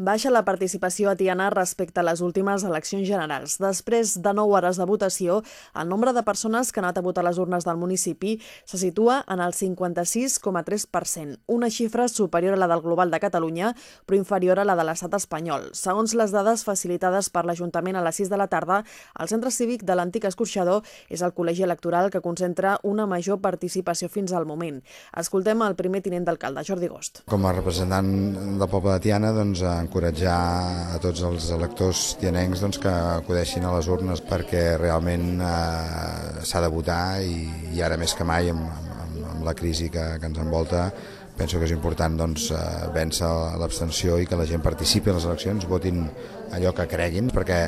Baixa la participació a Tiana respecte a les últimes eleccions generals. Després de 9 hores de votació, el nombre de persones que han anat a votar a les urnes del municipi se situa en el 56,3%, una xifra superior a la del global de Catalunya, però inferior a la de l'estat espanyol. Segons les dades facilitades per l'Ajuntament a les 6 de la tarda, el centre cívic de l'antic escorxador és el col·legi electoral que concentra una major participació fins al moment. Escoltem el primer tinent d'alcalde, Jordi Gost. Com a representant del poble de Tiana, doncs, encoratjar a tots els electors tianencs doncs, que acudeixin a les urnes perquè realment eh, s'ha de votar i, i ara més que mai amb, amb, amb la crisi que, que ens envolta penso que és important doncs, eh, vèncer l'abstenció i que la gent participi a les eleccions, votin allò que creguin, perquè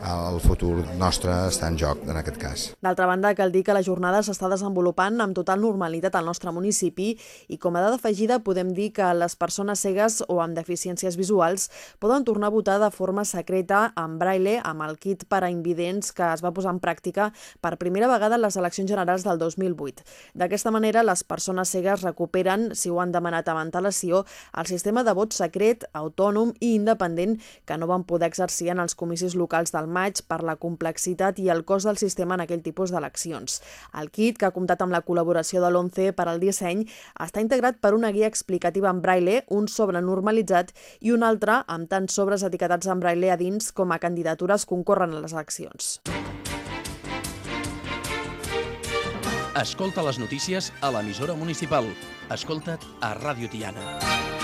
el futur nostre està en joc en aquest cas. D'altra banda, cal dir que la jornada s'està desenvolupant amb total normalitat al nostre municipi i com a dada afegida podem dir que les persones cegues o amb deficiències visuals poden tornar a votar de forma secreta en braille amb el kit per a invidents que es va posar en pràctica per primera vegada en les eleccions generals del 2008. D'aquesta manera, les persones cegues recuperen, si ho han demanat amb antelació, el sistema de vot secret, autònom i independent que no van poder exercir en els comicis locals del maig per la complexitat i el cost del sistema en aquell tipus d'eleccions. El kit, que ha comptat amb la col·laboració de l'11 per al disseny, està integrat per una guia explicativa en braille, un sobre normalitzat i un altre amb tants sobres etiquetats en braille a dins com a candidatures concorren a les eleccions. Escolta les notícies a l'emissora municipal. Escolta't a Ràdio Tiana.